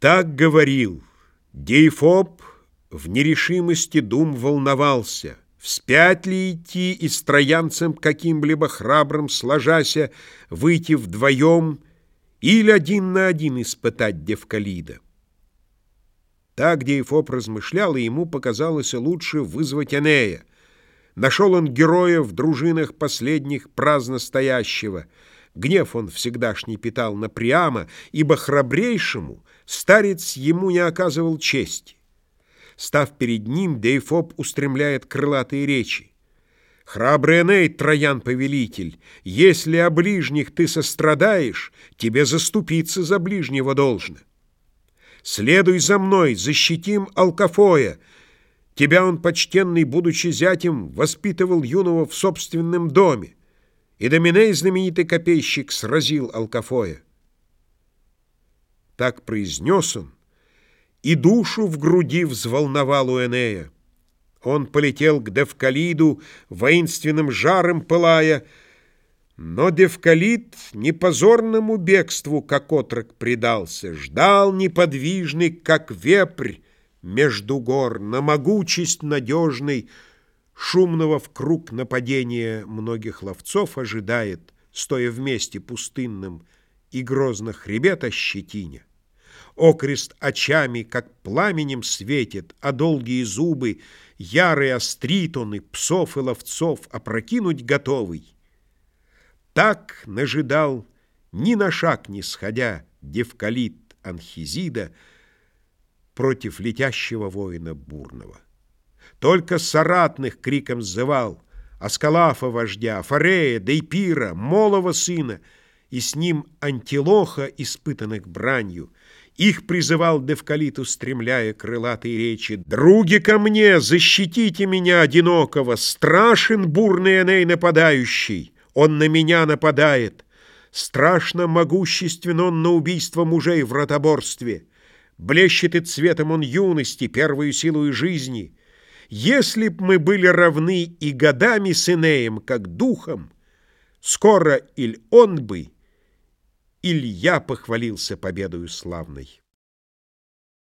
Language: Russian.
Так говорил. Дейфоб в нерешимости дум волновался, Вспять ли идти и с троянцем каким-либо храбрым сложася, Выйти вдвоем или один на один испытать Девкалида. Так Дейфоб размышлял, и ему показалось лучше вызвать Энея. Нашел он героя в дружинах последних праздно стоящего. Гнев он всегдашний питал напрямо, ибо храбрейшему старец ему не оказывал чести. Став перед ним, Дейфоб устремляет крылатые речи. «Храбрый Эней, Троян-повелитель, если о ближних ты сострадаешь, тебе заступиться за ближнего должно. Следуй за мной, защитим Алкафоя, Тебя он, почтенный, будучи зятем, воспитывал юного в собственном доме. И Доминей, знаменитый копейщик, сразил Алкафоя. Так произнес он, и душу в груди взволновал у Энея. Он полетел к Девкалиду, воинственным жаром пылая, но Девкалид непозорному бегству, как отрок, предался, ждал неподвижный, как вепрь, между гор, на могучесть надежный, шумного в круг нападения многих ловцов ожидает, стоя вместе пустынным, и грозно хребет ощетиня. Окрест очами, как пламенем светит, а долгие зубы, ярые острит он и псов и ловцов опрокинуть готовый. Так нажидал, ни на шаг не сходя, Девкалит Анхизида, против летящего воина бурного. Только соратных криком зывал Аскалафа вождя, Фарея, Дейпира, Молова сына, и с ним Антилоха, испытанных бранью. Их призывал Девкалит, устремляя крылатые речи. «Други ко мне, защитите меня, одинокого! Страшен бурный Эней нападающий! Он на меня нападает! Страшно могуществен он на убийство мужей в ротоборстве!» Блещет и цветом он юности, первую силу жизни. Если б мы были равны и годами с Инеем, как духом, скоро иль он бы, иль я похвалился победою славной.